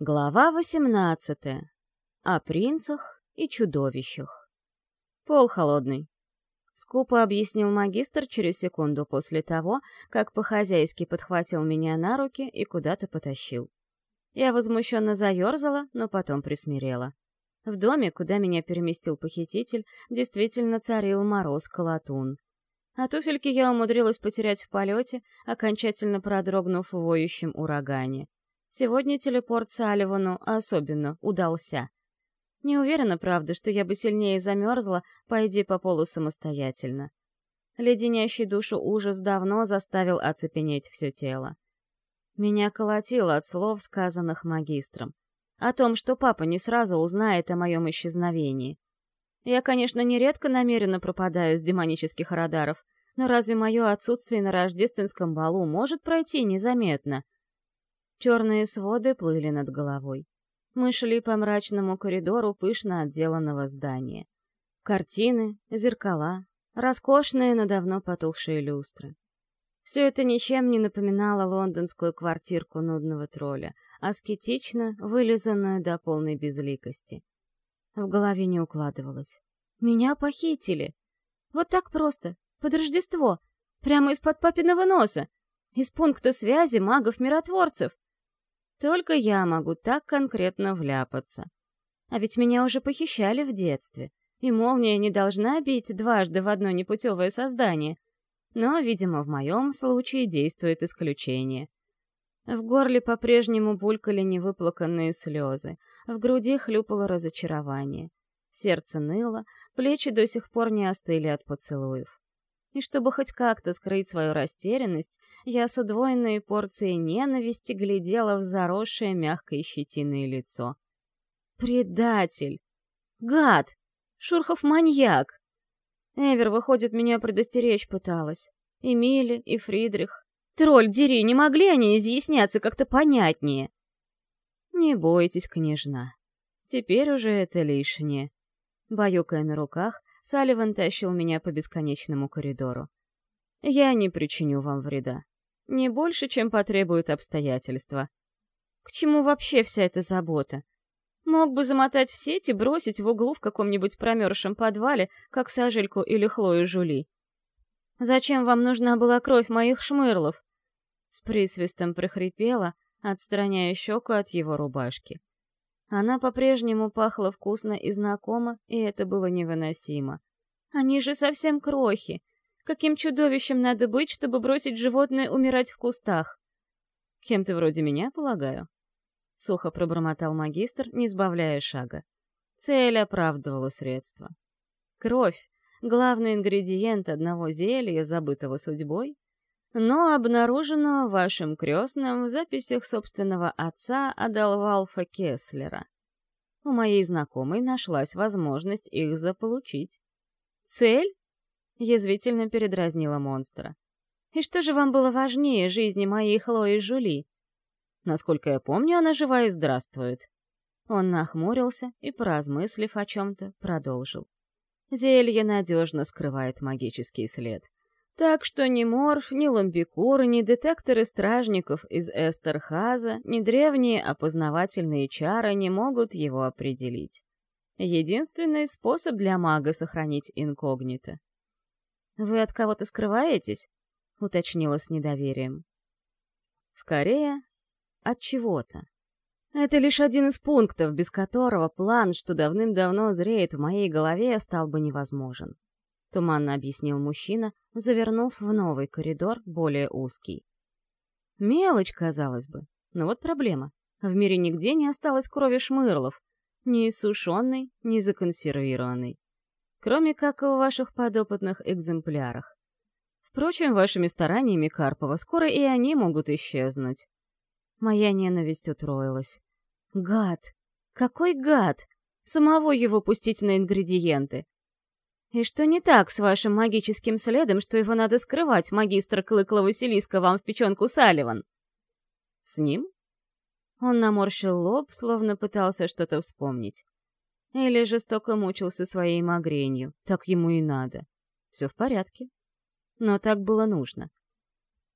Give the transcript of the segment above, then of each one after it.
Глава 18. О принцах и чудовищах. Пол холодный. Скупо объяснил магистр через секунду после того, как по-хозяйски подхватил меня на руки и куда-то потащил. Я возмущенно заерзала, но потом присмирела. В доме, куда меня переместил похититель, действительно царил мороз-колотун. А туфельки я умудрилась потерять в полете, окончательно продрогнув в воющем урагане. Сегодня телепорт Салливану особенно удался. Не уверена, правда, что я бы сильнее замерзла, пойди по полу самостоятельно. Леденящий душу ужас давно заставил оцепенеть все тело. Меня колотило от слов, сказанных магистром. О том, что папа не сразу узнает о моем исчезновении. Я, конечно, нередко намеренно пропадаю с демонических радаров, но разве мое отсутствие на рождественском балу может пройти незаметно? Черные своды плыли над головой. Мы шли по мрачному коридору пышно отделанного здания. Картины, зеркала, роскошные, но давно потухшие люстры. Все это ничем не напоминало лондонскую квартирку нудного тролля, аскетично вылизанную до полной безликости. В голове не укладывалось. Меня похитили. Вот так просто, под Рождество, прямо из-под папиного носа, из пункта связи магов-миротворцев. Только я могу так конкретно вляпаться. А ведь меня уже похищали в детстве, и молния не должна бить дважды в одно непутевое создание. Но, видимо, в моем случае действует исключение. В горле по-прежнему булькали невыплаканные слезы, в груди хлюпало разочарование. Сердце ныло, плечи до сих пор не остыли от поцелуев. И чтобы хоть как-то скрыть свою растерянность, я с удвоенной порцией ненависти глядела в заросшее мягкой щетиной лицо. «Предатель! Гад! Шурхов маньяк!» Эвер, выходит, меня предостеречь пыталась. И Милли, и Фридрих. Тролль, дери, не могли они изъясняться как-то понятнее? Не бойтесь, княжна. Теперь уже это лишнее. Баюкая на руках, Салливан тащил меня по бесконечному коридору. «Я не причиню вам вреда. Не больше, чем потребуют обстоятельства. К чему вообще вся эта забота? Мог бы замотать в сеть и бросить в углу в каком-нибудь промерзшем подвале, как сажельку или Хлою Жули. Зачем вам нужна была кровь моих шмырлов?» С присвистом прихрипела, отстраняя щеку от его рубашки. Она по-прежнему пахла вкусно и знакомо, и это было невыносимо. Они же совсем крохи. Каким чудовищем надо быть, чтобы бросить животное умирать в кустах? Кем-то вроде меня, полагаю. Сухо пробормотал магистр, не сбавляя шага. Цель оправдывала средства. Кровь — главный ингредиент одного зелья, забытого судьбой, но обнаружено вашим крестным в записях собственного отца Адалвалфа Кеслера. У моей знакомой нашлась возможность их заполучить. «Цель?» — язвительно передразнила монстра. «И что же вам было важнее жизни моей Хлои Жули?» Насколько я помню, она жива и здравствует. Он нахмурился и, поразмыслив о чем-то, продолжил. Зелье надежно скрывает магический след. Так что ни Морф, ни Ламбикур, ни детекторы стражников из Эстерхаза, ни древние опознавательные чары не могут его определить. Единственный способ для мага сохранить инкогнито. «Вы от кого-то скрываетесь?» — уточнила с недоверием. «Скорее, от чего-то. Это лишь один из пунктов, без которого план, что давным-давно зреет в моей голове, стал бы невозможен туманно объяснил мужчина, завернув в новый коридор, более узкий. Мелочь, казалось бы, но вот проблема. В мире нигде не осталось крови шмырлов, ни сушеной, ни законсервированной. Кроме как в ваших подопытных экземплярах. Впрочем, вашими стараниями Карпова скоро и они могут исчезнуть. Моя ненависть утроилась. Гад! Какой гад! Самого его пустить на ингредиенты. «И что не так с вашим магическим следом, что его надо скрывать, магистр Клыкла Василиска, вам в печенку Салливан?» «С ним?» Он наморщил лоб, словно пытался что-то вспомнить. Или жестоко мучился своей магренью. Так ему и надо. Все в порядке. Но так было нужно.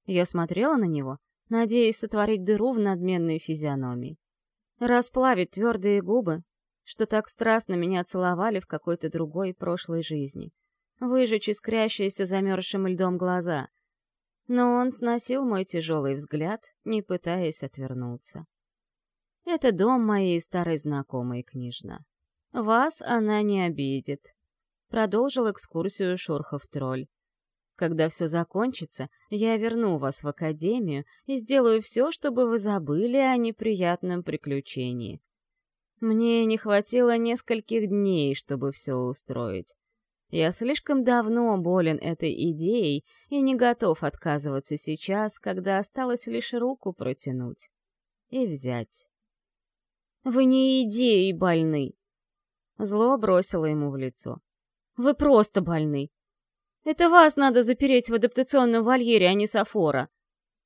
Я смотрела на него, надеясь сотворить дыру в надменной физиономии. Расплавить твердые губы, что так страстно меня целовали в какой-то другой прошлой жизни. Выжечь искрящиеся замерзшим льдом глаза. Но он сносил мой тяжелый взгляд, не пытаясь отвернуться. Это дом моей старой знакомой княжна. Вас она не обидит. Продолжил экскурсию Шурхов-тролль. Когда все закончится, я верну вас в академию и сделаю все, чтобы вы забыли о неприятном приключении. Мне не хватило нескольких дней, чтобы все устроить. Я слишком давно болен этой идеей и не готов отказываться сейчас, когда осталось лишь руку протянуть и взять. «Вы не идеей больны!» Зло бросило ему в лицо. «Вы просто больны! Это вас надо запереть в адаптационном вольере, а не Сафора.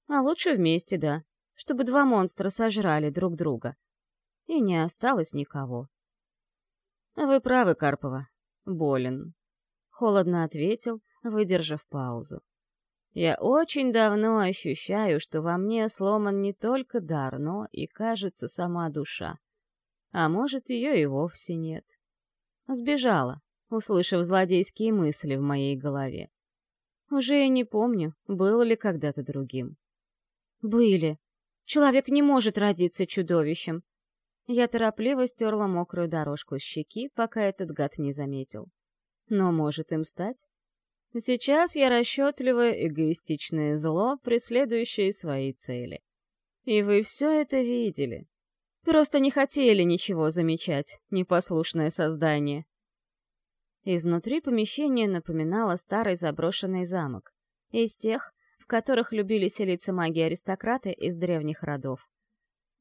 А лучше вместе, да, чтобы два монстра сожрали друг друга. И не осталось никого. Вы правы, Карпова. Болен. Холодно ответил, выдержав паузу. Я очень давно ощущаю, что во мне сломан не только дар, но и, кажется, сама душа. А может, ее и вовсе нет. Сбежала, услышав злодейские мысли в моей голове. Уже и не помню, был ли когда-то другим. Были. Человек не может родиться чудовищем. Я торопливо стерла мокрую дорожку с щеки, пока этот гад не заметил. Но может им стать? Сейчас я расчетливое эгоистичное зло, преследующее свои цели. И вы все это видели. Просто не хотели ничего замечать, непослушное создание. Изнутри помещение напоминало старый заброшенный замок. Из тех, в которых любили селиться маги-аристократы из древних родов.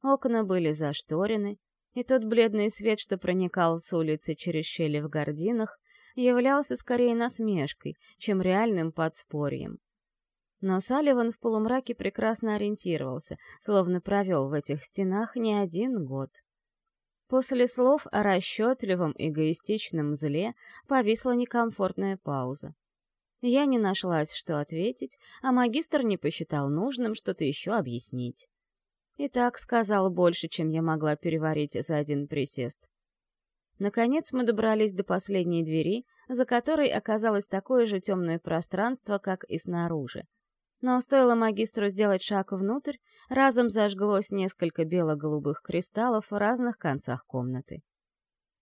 Окна были зашторены, и тот бледный свет, что проникал с улицы через щели в гординах, являлся скорее насмешкой, чем реальным подспорьем. Но Салливан в полумраке прекрасно ориентировался, словно провел в этих стенах не один год. После слов о расчетливом эгоистичном зле повисла некомфортная пауза. Я не нашлась, что ответить, а магистр не посчитал нужным что-то еще объяснить. И так сказал больше, чем я могла переварить за один присест. Наконец мы добрались до последней двери, за которой оказалось такое же темное пространство, как и снаружи. Но стоило магистру сделать шаг внутрь, разом зажглось несколько бело-голубых кристаллов в разных концах комнаты.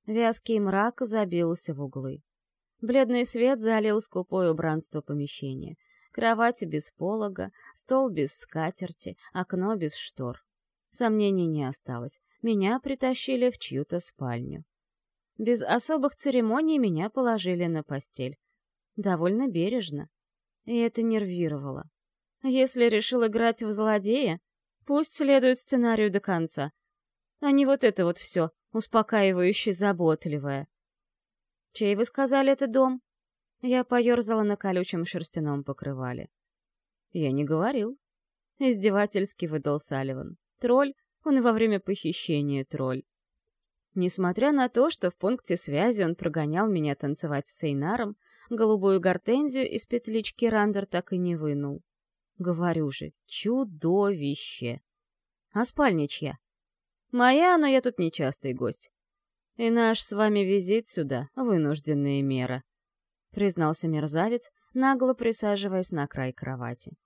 Вязкий мрак забился в углы. Бледный свет залил скупое убранство помещения. Кровати без полога, стол без скатерти, окно без штор. Сомнений не осталось. Меня притащили в чью-то спальню. Без особых церемоний меня положили на постель. Довольно бережно. И это нервировало. Если решил играть в злодея, пусть следует сценарию до конца, а не вот это вот все, успокаивающе заботливое. Чей, вы сказали, это дом? Я поерзала на колючем шерстяном покрывале. Я не говорил. Издевательски выдал Салливан. Тролль, он во время похищения тролль. Несмотря на то, что в пункте связи он прогонял меня танцевать с Сейнаром, голубую гортензию из петлички Рандер так и не вынул. Говорю же, чудовище. А спальня чья? Моя, но я тут нечастый гость. И наш с вами визит сюда — вынужденная мера. Признался мерзавец, нагло присаживаясь на край кровати.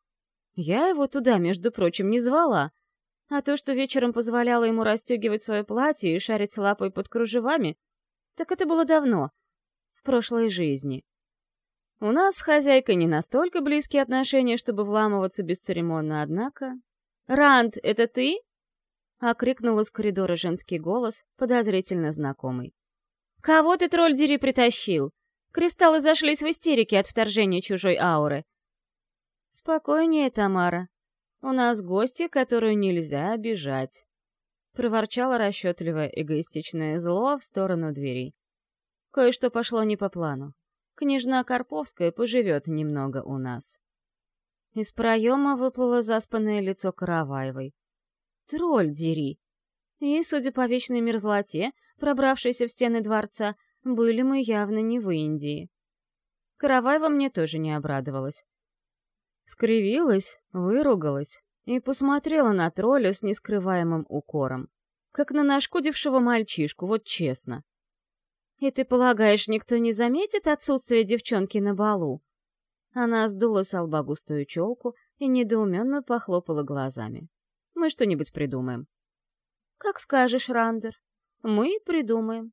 Я его туда, между прочим, не звала. А то, что вечером позволяла ему расстегивать свое платье и шарить лапой под кружевами, так это было давно, в прошлой жизни. У нас с хозяйкой не настолько близкие отношения, чтобы вламываться бесцеремонно, однако... «Ранд, это ты?» — окрикнул из коридора женский голос, подозрительно знакомый. «Кого ты, тролль дери, притащил? Кристаллы зашлись в истерике от вторжения чужой ауры». «Спокойнее, Тамара. У нас гости, которую нельзя обижать», — проворчало расчетливое эгоистичное зло в сторону двери. Кое-что пошло не по плану княжна Карповская поживет немного у нас. Из проема выплыло заспанное лицо Караваевой. Тролль дери! И, судя по вечной мерзлоте, пробравшейся в стены дворца, были мы явно не в Индии. Караваева мне тоже не обрадовалась. Скривилась, выругалась и посмотрела на тролля с нескрываемым укором. как на нашкодившего мальчишку, вот честно. «И ты полагаешь, никто не заметит отсутствие девчонки на балу?» Она сдула с лба густую челку и недоуменно похлопала глазами. «Мы что-нибудь придумаем». «Как скажешь, Рандер. Мы придумаем».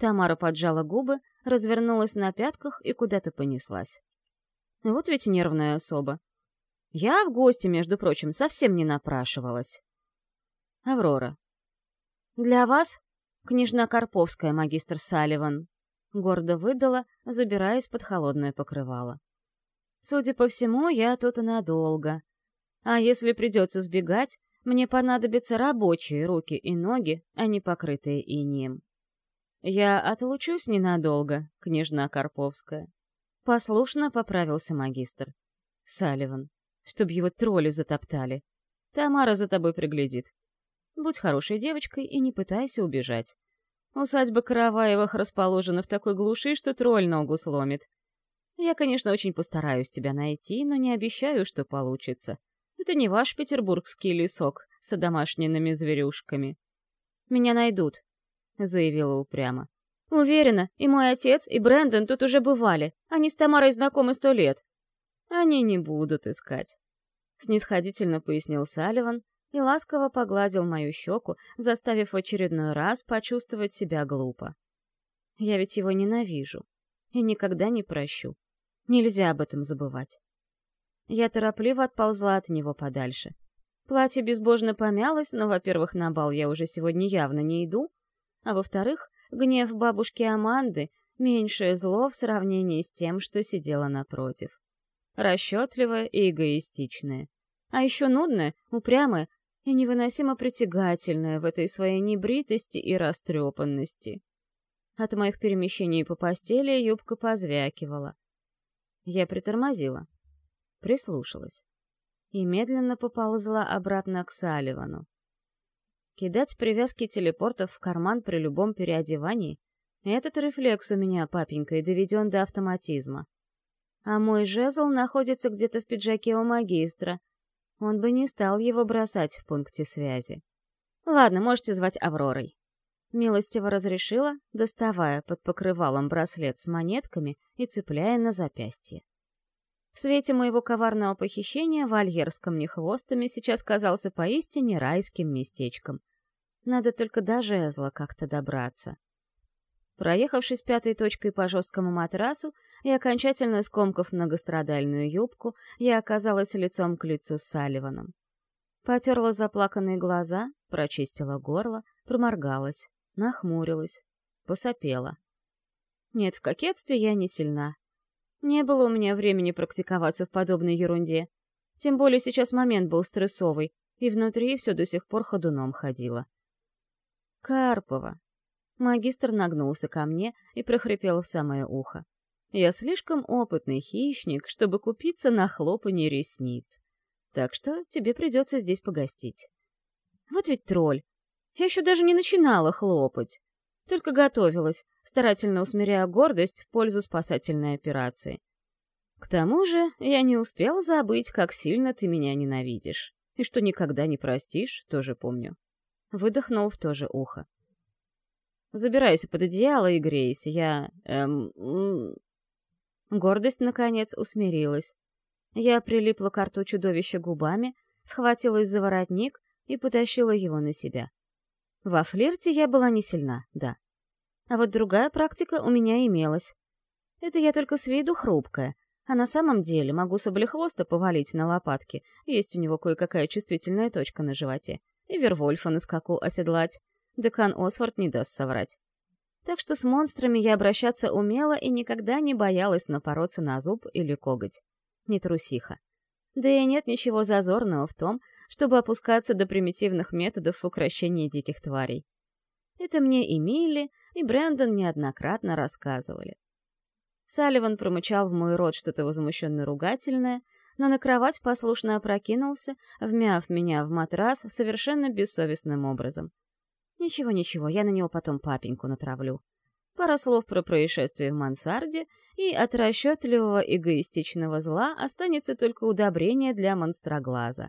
Тамара поджала губы, развернулась на пятках и куда-то понеслась. Вот ведь нервная особа. Я в гости, между прочим, совсем не напрашивалась. Аврора. Для вас, княжна Карповская, магистр Салливан, гордо выдала, забираясь под холодное покрывало. Судя по всему, я тут надолго. А если придется сбегать, мне понадобятся рабочие руки и ноги, а не покрытые инием. Я отлучусь ненадолго, княжна Карповская. Послушно поправился магистр. Салливан, чтоб его тролли затоптали. Тамара за тобой приглядит. Будь хорошей девочкой и не пытайся убежать. Усадьба Караваевых расположена в такой глуши, что тролль ногу сломит. Я, конечно, очень постараюсь тебя найти, но не обещаю, что получится. Это не ваш петербургский лесок с домашними зверюшками. Меня найдут, заявила упрямо. Уверена, и мой отец, и Брэндон тут уже бывали. Они с Тамарой знакомы сто лет. Они не будут искать. Снисходительно пояснил Салливан и ласково погладил мою щеку, заставив в очередной раз почувствовать себя глупо. Я ведь его ненавижу и никогда не прощу. Нельзя об этом забывать. Я торопливо отползла от него подальше. Платье безбожно помялось, но, во-первых, на бал я уже сегодня явно не иду, а во-вторых, гнев бабушки Аманды — меньшее зло в сравнении с тем, что сидела напротив. Расчетливая и эгоистичная. А еще нудная, упрямая и невыносимо притягательная в этой своей небритости и растрепанности. От моих перемещений по постели юбка позвякивала. Я притормозила, прислушалась и медленно поползла обратно к Салливану. Кидать привязки телепортов в карман при любом переодевании — этот рефлекс у меня, папенька, и доведен до автоматизма. А мой жезл находится где-то в пиджаке у магистра. Он бы не стал его бросать в пункте связи. Ладно, можете звать Авророй. Милостиво разрешила, доставая под покрывалом браслет с монетками и цепляя на запястье. В свете моего коварного похищения вольер с камнехвостами сейчас казался поистине райским местечком. Надо только до жезла как-то добраться. Проехавшись пятой точкой по жесткому матрасу и окончательно скомкав многострадальную юбку, я оказалась лицом к лицу с Салливаном. Потерла заплаканные глаза, прочистила горло, проморгалась, нахмурилась, посопела. Нет, в кокетстве я не сильна. Не было у меня времени практиковаться в подобной ерунде. Тем более сейчас момент был стрессовый, и внутри все до сих пор ходуном ходило. Карпова. Магистр нагнулся ко мне и прохрипел в самое ухо. Я слишком опытный хищник, чтобы купиться на хлопанье ресниц. Так что тебе придется здесь погостить. Вот ведь тролль. Я еще даже не начинала хлопать. Только готовилась, старательно усмиряя гордость в пользу спасательной операции. К тому же я не успел забыть, как сильно ты меня ненавидишь. И что никогда не простишь, тоже помню. Выдохнул в то же ухо. «Забирайся под одеяло и грейся, я... эм... Гордость, наконец, усмирилась. Я прилипла к рту чудовища губами, схватилась за воротник и потащила его на себя. Во флирте я была не сильна, да. А вот другая практика у меня имелась. Это я только с виду хрупкая, а на самом деле могу саблехвоста повалить на лопатки, есть у него кое-какая чувствительная точка на животе и Вервольфа на скаку оседлать. Декан Освард не даст соврать. Так что с монстрами я обращаться умела и никогда не боялась напороться на зуб или коготь. Не трусиха. Да и нет ничего зазорного в том, чтобы опускаться до примитивных методов укрощения диких тварей. Это мне и Милли, и Брэндон неоднократно рассказывали. Салливан промычал в мой рот что-то возмущенно ругательное, но на кровать послушно опрокинулся, вмяв меня в матрас совершенно бессовестным образом. Ничего-ничего, я на него потом папеньку натравлю. Пара слов про происшествие в мансарде, и от расчетливого эгоистичного зла останется только удобрение для монстроглаза.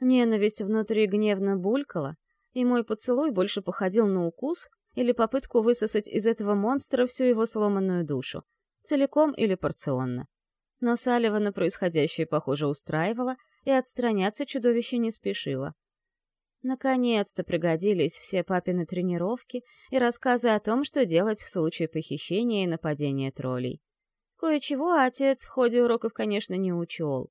Ненависть внутри гневно булькала, и мой поцелуй больше походил на укус или попытку высосать из этого монстра всю его сломанную душу, целиком или порционно. Но Салливана происходящее, похоже, устраивало, и отстраняться чудовище не спешило. Наконец-то пригодились все папины тренировки и рассказы о том, что делать в случае похищения и нападения троллей. Кое-чего отец в ходе уроков, конечно, не учел.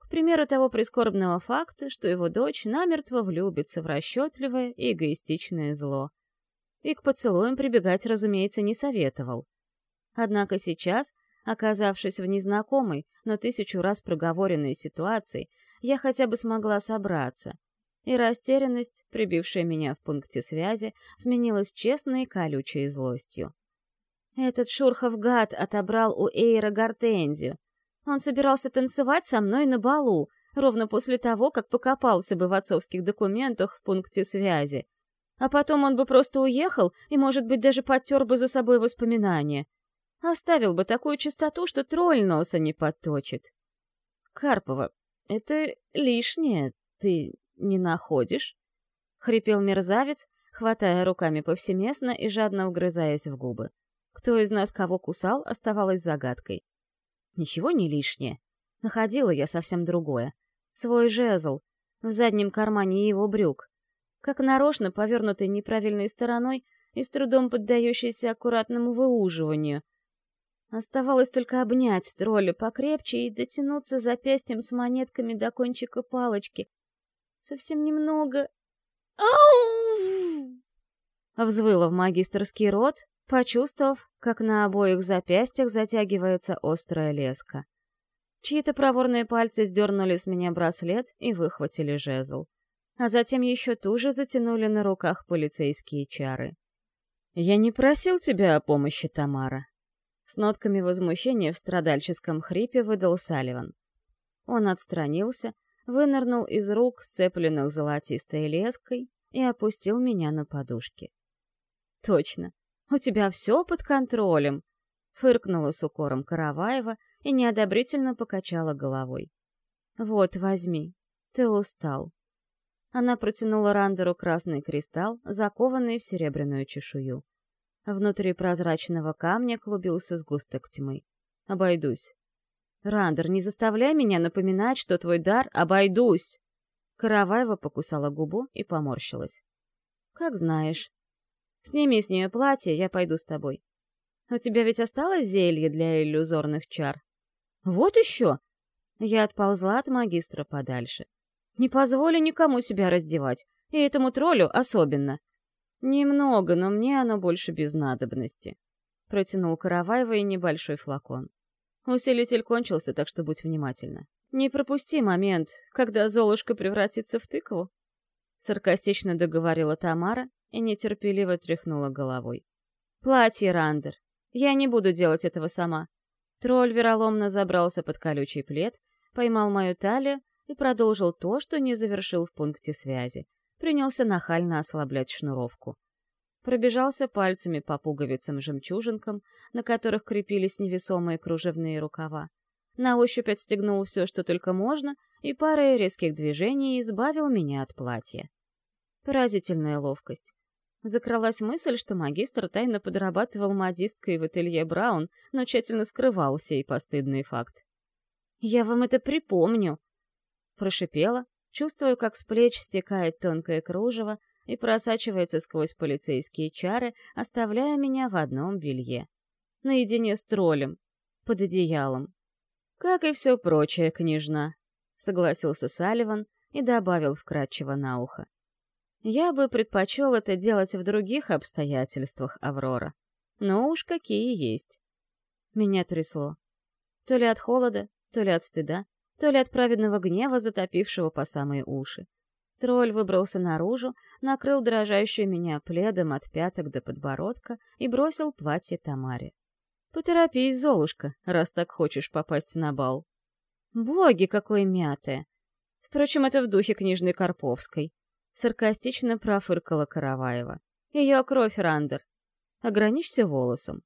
К примеру, того прискорбного факта, что его дочь намертво влюбится в расчетливое и эгоистичное зло. И к поцелуям прибегать, разумеется, не советовал. Однако сейчас, оказавшись в незнакомой, но тысячу раз проговоренной ситуации, я хотя бы смогла собраться. И растерянность, прибившая меня в пункте связи, сменилась честной колючей злостью. Этот Шурхов гад отобрал у Эйра гортензию. Он собирался танцевать со мной на балу, ровно после того, как покопался бы в отцовских документах в пункте связи. А потом он бы просто уехал и, может быть, даже подтер бы за собой воспоминания. Оставил бы такую чистоту, что тролль носа не подточит. Карпова, это лишнее, ты не находишь? Хрипел мерзавец, хватая руками повсеместно и жадно угрызаясь в губы. Кто из нас кого кусал, оставалось загадкой. Ничего не лишнее. Находила я совсем другое. Свой жезл в заднем кармане его брюк. Как нарочно повернутый неправильной стороной и с трудом поддающийся аккуратному выуживанию. Оставалось только обнять тролля покрепче и дотянуться запястьем с монетками до кончика палочки. Совсем немного. Ау! Взвыла в магистрский рот, почувствовав, как на обоих запястьях затягивается острая леска. Чьи-то проворные пальцы сдернули с меня браслет и выхватили жезл. А затем еще туже затянули на руках полицейские чары. «Я не просил тебя о помощи, Тамара», — с нотками возмущения в страдальческом хрипе выдал Салливан. Он отстранился, вынырнул из рук, сцепленных золотистой леской, и опустил меня на подушки. Точно, «У тебя все под контролем», — фыркнула с укором Караваева и неодобрительно покачала головой. «Вот, возьми, ты устал». Она протянула Рандеру красный кристалл, закованный в серебряную чешую. Внутри прозрачного камня клубился сгусток тьмы. «Обойдусь». «Рандер, не заставляй меня напоминать, что твой дар — обойдусь!» Караваева покусала губу и поморщилась. «Как знаешь», Сними с нее платье, я пойду с тобой. У тебя ведь осталось зелье для иллюзорных чар? Вот еще! Я отползла от магистра подальше. Не позволю никому себя раздевать, и этому троллю особенно. Немного, но мне оно больше без надобности. Протянул Караваева и небольшой флакон. Усилитель кончился, так что будь внимательна. Не пропусти момент, когда Золушка превратится в тыкву. Саркастично договорила Тамара и нетерпеливо тряхнула головой. «Платье, Рандер. Я не буду делать этого сама». Тролль вероломно забрался под колючий плед, поймал мою талию и продолжил то, что не завершил в пункте связи. Принялся нахально ослаблять шнуровку. Пробежался пальцами по пуговицам-жемчужинкам, на которых крепились невесомые кружевные рукава. На ощупь отстегнул все, что только можно, и парой резких движений избавил меня от платья. Поразительная ловкость. Закралась мысль, что магистр тайно подрабатывал модисткой в ателье Браун, но тщательно скрывал сей постыдный факт. «Я вам это припомню!» Прошипела, чувствую, как с плеч стекает тонкое кружево и просачивается сквозь полицейские чары, оставляя меня в одном белье. Наедине с троллем, под одеялом. «Как и все прочее, княжна», — согласился Салливан и добавил вкратчиво на ухо. Я бы предпочел это делать в других обстоятельствах, Аврора. Но уж какие есть. Меня трясло. То ли от холода, то ли от стыда, то ли от праведного гнева, затопившего по самые уши. Тролль выбрался наружу, накрыл дрожащую меня пледом от пяток до подбородка и бросил платье Тамаре. «Поторопись, Золушка, раз так хочешь попасть на бал». «Боги, какое мятое!» Впрочем, это в духе книжной Карповской. Саркастично профыркала Караваева. Ее кровь, Рандер. Ограничься волосом.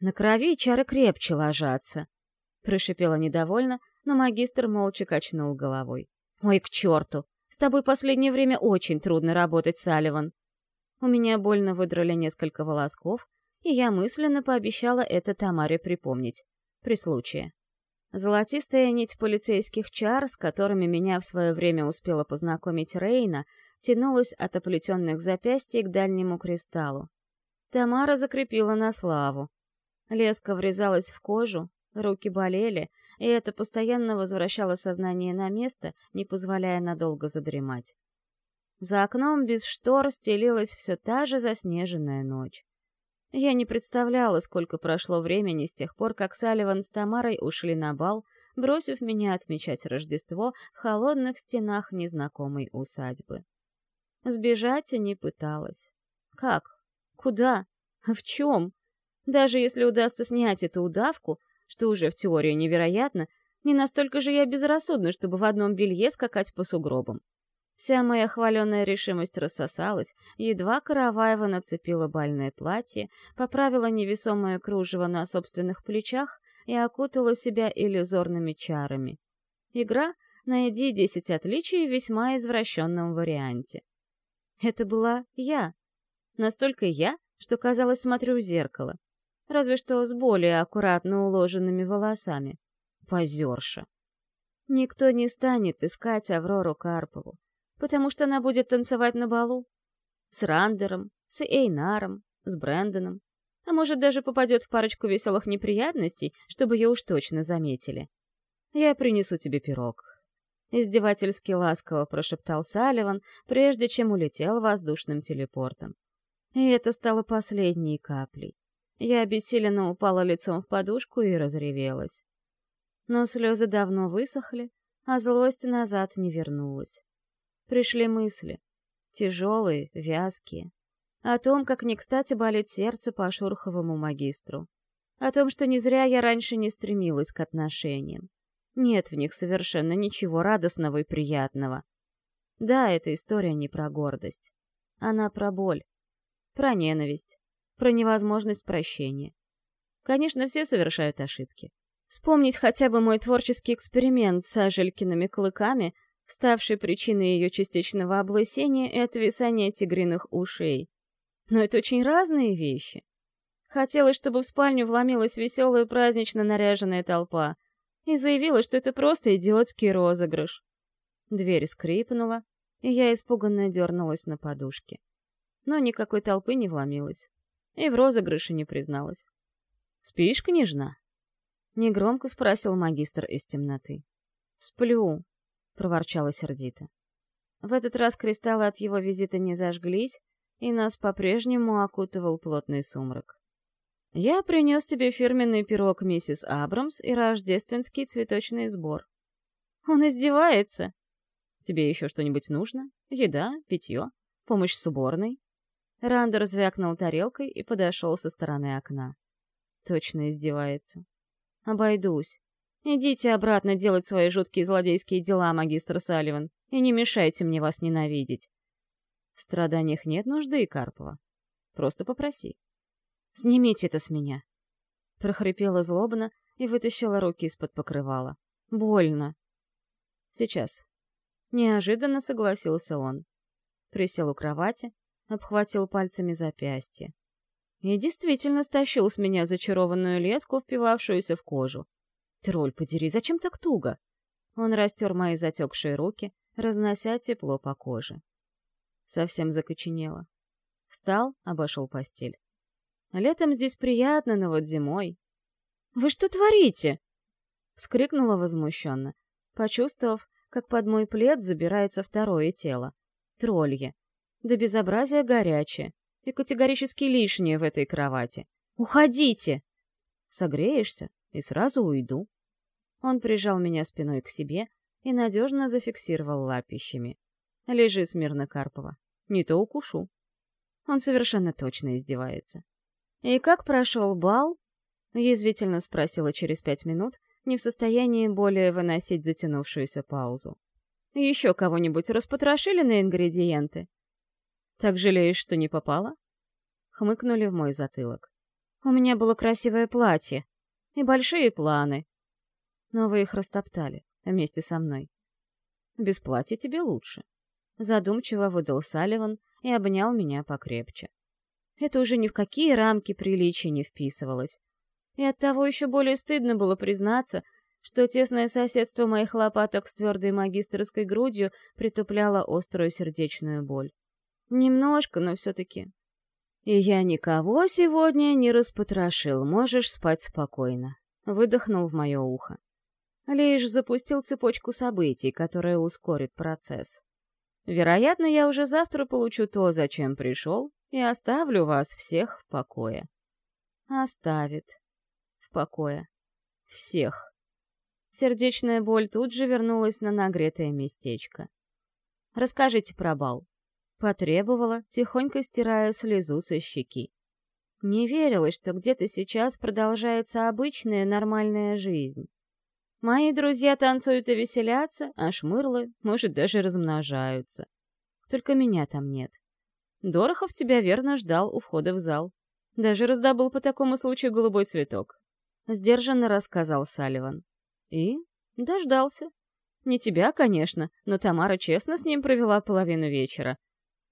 На крови чары крепче ложатся. Прошипела недовольно, но магистр молча качнул головой. Ой, к черту! С тобой последнее время очень трудно работать, Салливан. У меня больно выдрали несколько волосков, и я мысленно пообещала это Тамаре припомнить. При случае. Золотистая нить полицейских чар, с которыми меня в свое время успела познакомить Рейна, тянулась от оплетенных запястий к дальнему кристаллу. Тамара закрепила на славу. Леска врезалась в кожу, руки болели, и это постоянно возвращало сознание на место, не позволяя надолго задремать. За окном без штор стелилась все та же заснеженная ночь. Я не представляла, сколько прошло времени с тех пор, как Салливан с Тамарой ушли на бал, бросив меня отмечать Рождество в холодных стенах незнакомой усадьбы. Сбежать не пыталась. Как? Куда? В чем? Даже если удастся снять эту удавку, что уже в теории невероятно, не настолько же я безрассудна, чтобы в одном белье скакать по сугробам. Вся моя хваленая решимость рассосалась, едва Караваева нацепила бальное платье, поправила невесомое кружево на собственных плечах и окутала себя иллюзорными чарами. Игра «Найди десять отличий» в весьма извращенном варианте. Это была я. Настолько я, что, казалось, смотрю в зеркало. Разве что с более аккуратно уложенными волосами. Позерша. Никто не станет искать Аврору Карпову потому что она будет танцевать на балу. С Рандером, с Эйнаром, с Брэндоном. А может, даже попадет в парочку веселых неприятностей, чтобы ее уж точно заметили. «Я принесу тебе пирог», — издевательски ласково прошептал Салливан, прежде чем улетел воздушным телепортом. И это стало последней каплей. Я обессиленно упала лицом в подушку и разревелась. Но слезы давно высохли, а злость назад не вернулась пришли мысли. Тяжелые, вязкие. О том, как не кстати болит сердце по Шурховому магистру. О том, что не зря я раньше не стремилась к отношениям. Нет в них совершенно ничего радостного и приятного. Да, эта история не про гордость. Она про боль. Про ненависть. Про невозможность прощения. Конечно, все совершают ошибки. Вспомнить хотя бы мой творческий эксперимент с Ажелькиными клыками — ставшей причиной ее частичного облысения и отвисания тигриных ушей. Но это очень разные вещи. Хотелось, чтобы в спальню вломилась веселая празднично наряженная толпа и заявила, что это просто идиотский розыгрыш. Дверь скрипнула, и я испуганно дернулась на подушке. Но никакой толпы не вломилась. И в розыгрыше не призналась. «Спишь, княжна?» Негромко спросил магистр из темноты. «Сплю», проворчала сердито. В этот раз кристаллы от его визита не зажглись, и нас по-прежнему окутывал плотный сумрак. «Я принес тебе фирменный пирог миссис Абрамс и рождественский цветочный сбор». «Он издевается!» «Тебе еще что-нибудь нужно? Еда, питье, помощь с уборной?» Рандер звякнул тарелкой и подошел со стороны окна. Точно издевается. «Обойдусь. Идите обратно делать свои жуткие злодейские дела, магистр Салливан, и не мешайте мне вас ненавидеть. В страданиях нет нужды, Карпова. Просто попроси. Снимите это с меня. Прохрипела злобно и вытащила руки из-под покрывала. Больно. Сейчас. Неожиданно согласился он. Присел у кровати, обхватил пальцами запястье. И действительно стащил с меня зачарованную леску, впивавшуюся в кожу. Тролль, подери, зачем так туго? Он растер мои затекшие руки, разнося тепло по коже. Совсем закоченело. Встал, обошел постель. Летом здесь приятно, но вот зимой... «Вы что творите?» Вскрикнула возмущенно, почувствовав, как под мой плед забирается второе тело. Троллье. До безобразия горячее и категорически лишнее в этой кровати. «Уходите!» «Согреешься?» и сразу уйду. Он прижал меня спиной к себе и надежно зафиксировал лапищами. Лежи смирно, Карпова. Не то укушу. Он совершенно точно издевается. «И как прошел бал?» — язвительно спросила через пять минут, не в состоянии более выносить затянувшуюся паузу. «Еще кого-нибудь распотрошили на ингредиенты?» «Так жалеешь, что не попала?» Хмыкнули в мой затылок. «У меня было красивое платье», и большие планы. Но вы их растоптали вместе со мной. Без платья тебе лучше. Задумчиво выдал Салливан и обнял меня покрепче. Это уже ни в какие рамки приличия не вписывалось. И оттого еще более стыдно было признаться, что тесное соседство моих лопаток с твердой магистрской грудью притупляло острую сердечную боль. Немножко, но все-таки. И я никого сегодня не распотрошил, можешь спать спокойно. Выдохнул в мое ухо. Лишь запустил цепочку событий, которая ускорит процесс. Вероятно, я уже завтра получу то, зачем пришел, и оставлю вас всех в покое. Оставит. В покое. Всех. Сердечная боль тут же вернулась на нагретое местечко. «Расскажите про бал». Потребовала, тихонько стирая слезу со щеки. Не верилось, что где-то сейчас продолжается обычная нормальная жизнь. Мои друзья танцуют и веселятся, а шмырлы, может, даже размножаются. Только меня там нет. Дорохов тебя верно ждал у входа в зал. Даже раздобыл по такому случаю голубой цветок. Сдержанно рассказал Салливан. И дождался. Не тебя, конечно, но Тамара честно с ним провела половину вечера.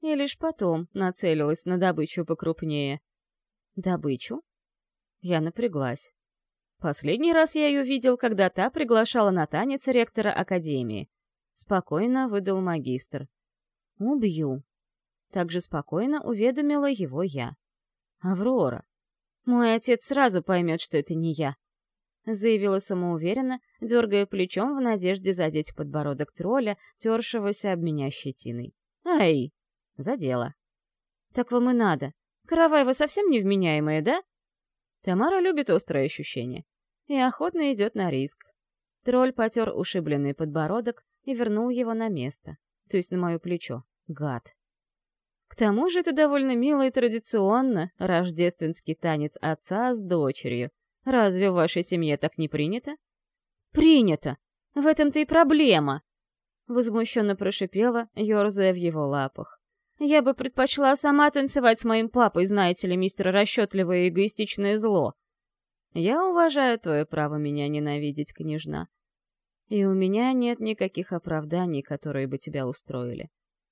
И лишь потом нацелилась на добычу покрупнее. Добычу? Я напряглась. Последний раз я ее видел, когда та приглашала на танец ректора Академии. Спокойно выдал магистр. «Убью». Также спокойно уведомила его я. «Аврора, мой отец сразу поймет, что это не я», заявила самоуверенно, дергая плечом в надежде задеть подбородок тролля, тершегося об меня щетиной. «Ай!» Задела. «Так вам и надо. Караваева совсем невменяемая, да?» Тамара любит острые ощущения и охотно идет на риск. Тролль потер ушибленный подбородок и вернул его на место, то есть на мое плечо. Гад. К тому же это довольно мило и традиционно, рождественский танец отца с дочерью. Разве в вашей семье так не принято? Принято! В этом-то и проблема! Возмущенно прошипела, ерзая в его лапах. Я бы предпочла сама танцевать с моим папой, знаете ли, мистер расчетливое и эгоистичное зло. Я уважаю твое право меня ненавидеть, княжна. И у меня нет никаких оправданий, которые бы тебя устроили.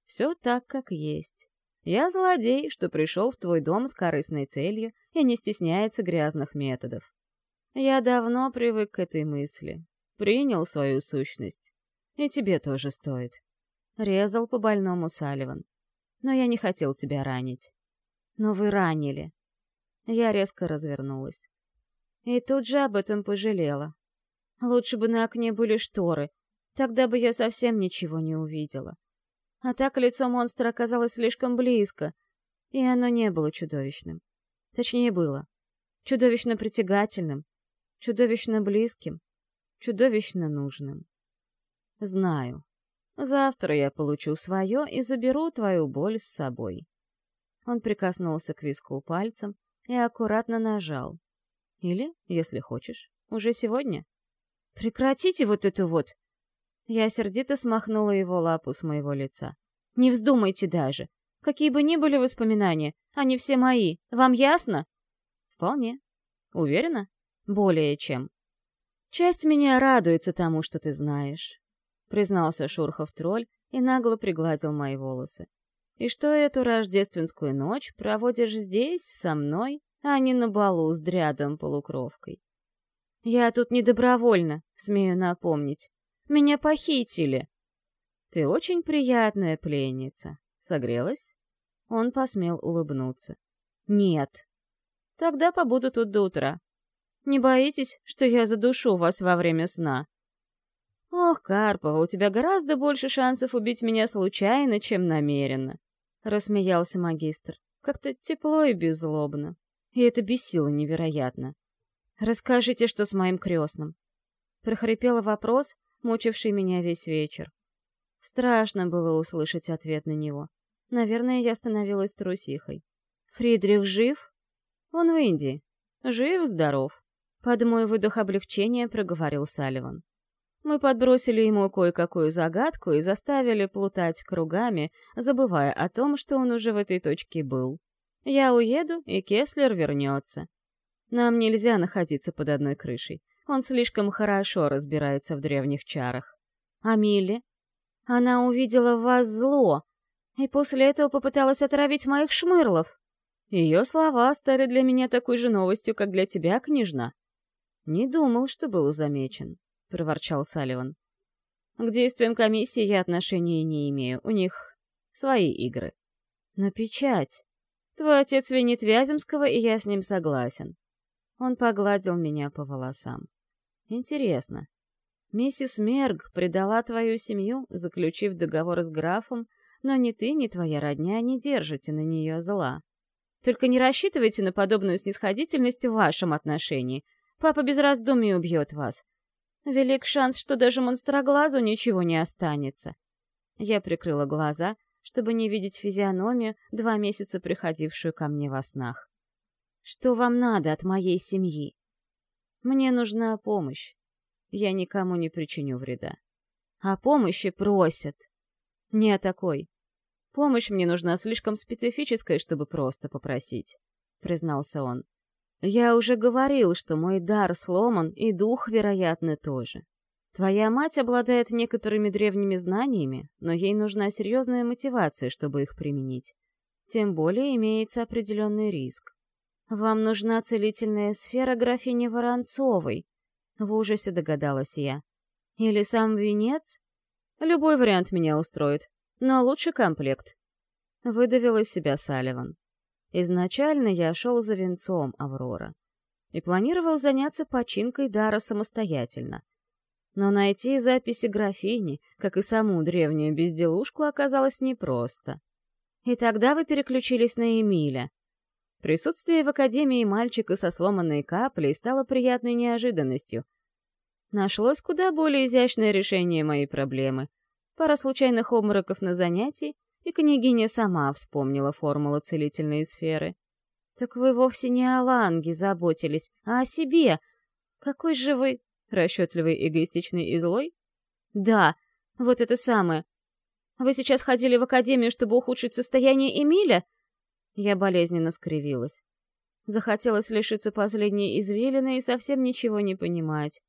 Все так, как есть. Я злодей, что пришел в твой дом с корыстной целью и не стесняется грязных методов. Я давно привык к этой мысли. Принял свою сущность. И тебе тоже стоит. Резал по больному Салливан. Но я не хотел тебя ранить. Но вы ранили. Я резко развернулась. И тут же об этом пожалела. Лучше бы на окне были шторы, тогда бы я совсем ничего не увидела. А так лицо монстра оказалось слишком близко, и оно не было чудовищным. Точнее, было. Чудовищно притягательным, чудовищно близким, чудовищно нужным. Знаю. Завтра я получу свое и заберу твою боль с собой. Он прикоснулся к виску пальцем и аккуратно нажал. Или, если хочешь, уже сегодня. Прекратите вот это вот! Я сердито смахнула его лапу с моего лица. «Не вздумайте даже. Какие бы ни были воспоминания, они все мои. Вам ясно?» «Вполне. Уверена?» «Более чем». «Часть меня радуется тому, что ты знаешь», — признался Шурхов-тролль и нагло пригладил мои волосы. «И что эту рождественскую ночь проводишь здесь, со мной, а не на балу с дрядом-полукровкой?» «Я тут не добровольно, смею напомнить. Меня похитили!» «Ты очень приятная пленница. Согрелась?» Он посмел улыбнуться. «Нет». «Тогда побуду тут до утра. Не боитесь, что я задушу вас во время сна?» «Ох, Карпова, у тебя гораздо больше шансов убить меня случайно, чем намеренно», — рассмеялся магистр. Как-то тепло и беззлобно. И это бесило невероятно. «Расскажите, что с моим крестным?» Прохрипела вопрос, мучивший меня весь вечер. Страшно было услышать ответ на него. Наверное, я становилась трусихой. «Фридрих жив?» «Он в Индии. Жив-здоров», — под мой выдох облегчения проговорил Салливан. Мы подбросили ему кое-какую загадку и заставили плутать кругами, забывая о том, что он уже в этой точке был. Я уеду, и Кеслер вернется. Нам нельзя находиться под одной крышей. Он слишком хорошо разбирается в древних чарах. А Милли? Она увидела в вас зло, и после этого попыталась отравить моих шмырлов. Ее слова стали для меня такой же новостью, как для тебя, княжна. Не думал, что был замечен, — проворчал Салливан. К действиям комиссии я отношения не имею, у них свои игры. Но печать... Твой отец винит Вяземского, и я с ним согласен. Он погладил меня по волосам. Интересно, миссис Мерг предала твою семью, заключив договор с графом, но ни ты, ни твоя родня не держите на нее зла. Только не рассчитывайте на подобную снисходительность в вашем отношении. Папа без раздумий убьет вас. Велик шанс, что даже монстроглазу ничего не останется. Я прикрыла глаза чтобы не видеть физиономию, два месяца приходившую ко мне во снах. «Что вам надо от моей семьи?» «Мне нужна помощь. Я никому не причиню вреда. А помощи просят. Не такой. Помощь мне нужна слишком специфическая, чтобы просто попросить», — признался он. «Я уже говорил, что мой дар сломан, и дух, вероятно, тоже. Твоя мать обладает некоторыми древними знаниями, но ей нужна серьезная мотивация, чтобы их применить. Тем более имеется определенный риск. «Вам нужна целительная сфера графини Воронцовой», — в ужасе догадалась я. «Или сам венец?» «Любой вариант меня устроит, но лучше комплект», — выдавил из себя Салливан. Изначально я шел за венцом Аврора и планировал заняться починкой дара самостоятельно — но найти записи графини, как и саму древнюю безделушку, оказалось непросто. И тогда вы переключились на Эмиля. Присутствие в Академии мальчика со сломанной каплей стало приятной неожиданностью. Нашлось куда более изящное решение моей проблемы. Пара случайных обмороков на занятии, и княгиня сама вспомнила формулу целительной сферы. «Так вы вовсе не о Ланге заботились, а о себе. Какой же вы...» Расчетливый, эгоистичный и злой? Да, вот это самое. Вы сейчас ходили в академию, чтобы ухудшить состояние Эмиля? Я болезненно скривилась. Захотелось лишиться последней извилины и совсем ничего не понимать.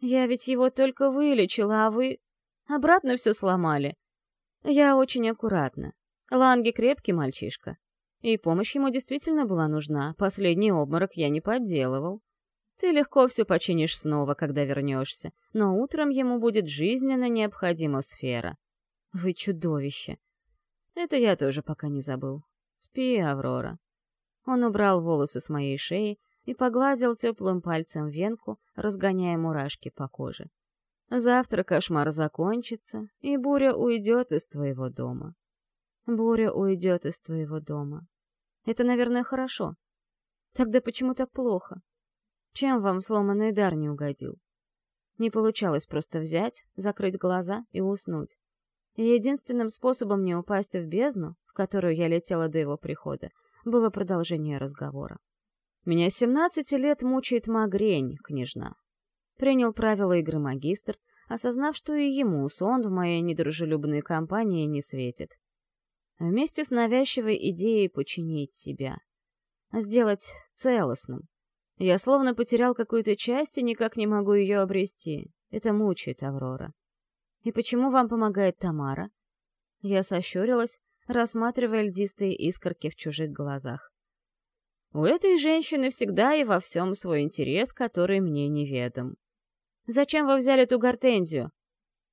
Я ведь его только вылечила, а вы... Обратно все сломали. Я очень аккуратна. Ланги крепкий мальчишка. И помощь ему действительно была нужна. Последний обморок я не подделывал. Ты легко все починишь снова, когда вернешься, но утром ему будет жизненно необходима сфера. Вы чудовище. Это я тоже пока не забыл. Спи, Аврора. Он убрал волосы с моей шеи и погладил теплым пальцем венку, разгоняя мурашки по коже. Завтра кошмар закончится, и буря уйдет из твоего дома. Буря уйдет из твоего дома. Это, наверное, хорошо. Тогда почему так плохо? Чем вам сломанный дар не угодил? Не получалось просто взять, закрыть глаза и уснуть. И единственным способом не упасть в бездну, в которую я летела до его прихода, было продолжение разговора. «Меня с 17 лет мучает магрень, княжна». Принял правила игры магистр, осознав, что и ему сон в моей недружелюбной компании не светит. Вместе с навязчивой идеей починить себя. Сделать целостным, я словно потерял какую-то часть и никак не могу ее обрести. Это мучает Аврора. И почему вам помогает Тамара? Я сощурилась, рассматривая льдистые искорки в чужих глазах. У этой женщины всегда и во всем свой интерес, который мне неведом. «Зачем вы взяли ту гортензию?»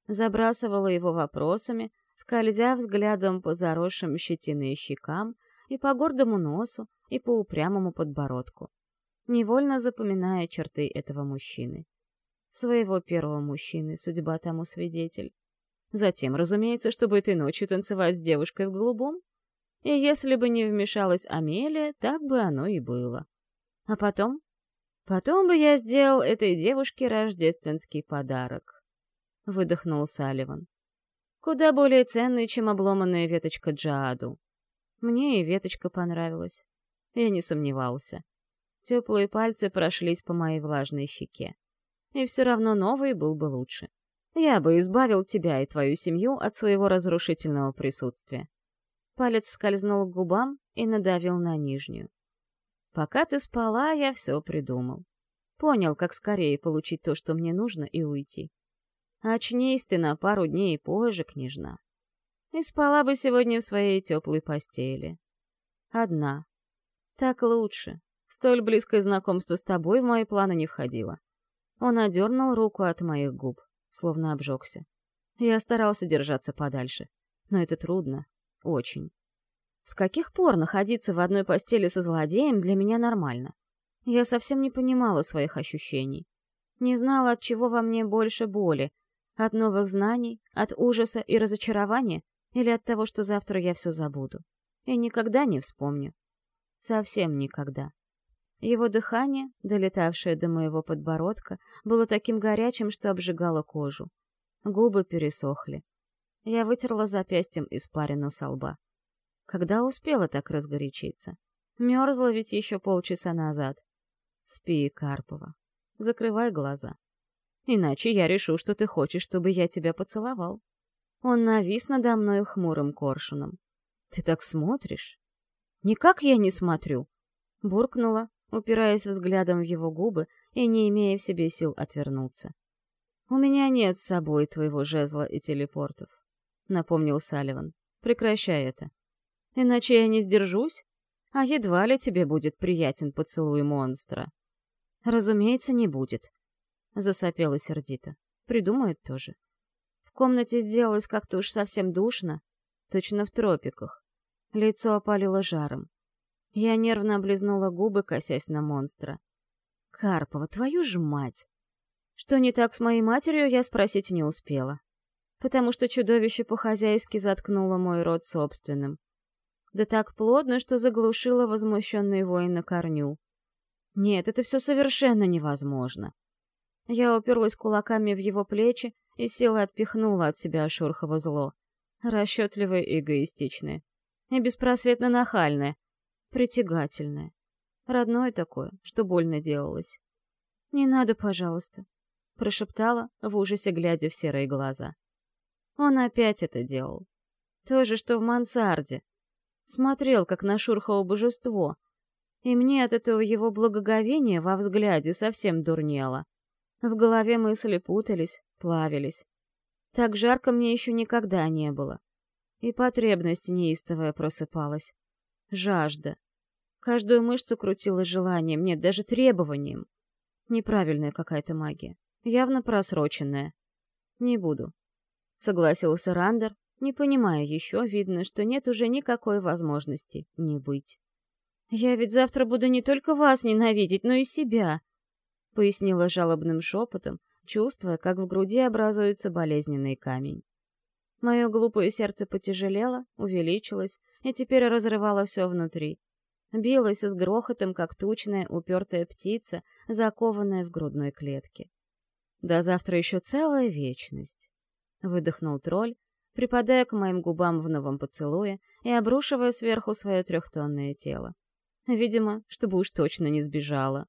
Забрасывала его вопросами, скользя взглядом по заросшим щетиной щекам и по гордому носу и по упрямому подбородку невольно запоминая черты этого мужчины. Своего первого мужчины, судьба тому свидетель. Затем, разумеется, чтобы этой ночью танцевать с девушкой в голубом. И если бы не вмешалась Амелия, так бы оно и было. А потом? Потом бы я сделал этой девушке рождественский подарок. Выдохнул Салливан. Куда более ценный, чем обломанная веточка Джааду. Мне и веточка понравилась. Я не сомневался. Теплые пальцы прошлись по моей влажной щеке. И все равно новый был бы лучше. Я бы избавил тебя и твою семью от своего разрушительного присутствия. Палец скользнул к губам и надавил на нижнюю. Пока ты спала, я все придумал. Понял, как скорее получить то, что мне нужно, и уйти. Очнись ты на пару дней позже, княжна. И спала бы сегодня в своей теплой постели. Одна. Так лучше. Столь близкое знакомство с тобой в мои планы не входило. Он одернул руку от моих губ, словно обжегся. Я старался держаться подальше. Но это трудно. Очень. С каких пор находиться в одной постели со злодеем для меня нормально? Я совсем не понимала своих ощущений. Не знала, от чего во мне больше боли. От новых знаний, от ужаса и разочарования, или от того, что завтра я все забуду. И никогда не вспомню. Совсем никогда. Его дыхание, долетавшее до моего подбородка, было таким горячим, что обжигало кожу. Губы пересохли. Я вытерла запястьем испарину со лба. Когда успела так разгорячиться? Мерзла ведь еще полчаса назад. Спи, Карпова. Закрывай глаза. Иначе я решу, что ты хочешь, чтобы я тебя поцеловал. Он навис надо мной хмурым коршуном. Ты так смотришь? Никак я не смотрю. Буркнула, упираясь взглядом в его губы и не имея в себе сил отвернуться. «У меня нет с собой твоего жезла и телепортов», — напомнил Салливан. «Прекращай это. Иначе я не сдержусь, а едва ли тебе будет приятен поцелуй монстра. Разумеется, не будет. Засопела сердито. Придумает тоже. В комнате сделалось как-то уж совсем душно, точно в тропиках. Лицо опалило жаром. Я нервно облизнула губы, косясь на монстра. «Карпова, твою ж мать!» Что не так с моей матерью, я спросить не успела. Потому что чудовище по-хозяйски заткнуло мой рот собственным да так плотно, что заглушила возмущенный воин на корню. Нет, это все совершенно невозможно. Я уперлась кулаками в его плечи и силой отпихнула от себя Шурхово зло. Расчетливое и эгоистичное. И беспросветно нахальное. Притягательное. Родное такое, что больно делалось. «Не надо, пожалуйста», — прошептала, в ужасе глядя в серые глаза. Он опять это делал. То же, что в мансарде, смотрел, как на Шурхово божество, и мне от этого его благоговения во взгляде совсем дурнело. В голове мысли путались, плавились. Так жарко мне еще никогда не было. И потребность неистовая просыпалась. Жажда. Каждую мышцу крутила желанием, нет, даже требованием. Неправильная какая-то магия. Явно просроченная. Не буду. Согласился Рандер, не понимаю еще, видно, что нет уже никакой возможности не быть. «Я ведь завтра буду не только вас ненавидеть, но и себя», — пояснила жалобным шепотом, чувствуя, как в груди образуется болезненный камень. Мое глупое сердце потяжелело, увеличилось и теперь разрывало все внутри. Билось с грохотом, как тучная, упертая птица, закованная в грудной клетке. «До завтра еще целая вечность», — выдохнул тролль, припадая к моим губам в новом поцелуе и обрушивая сверху свое трехтонное тело. Видимо, чтобы уж точно не сбежала.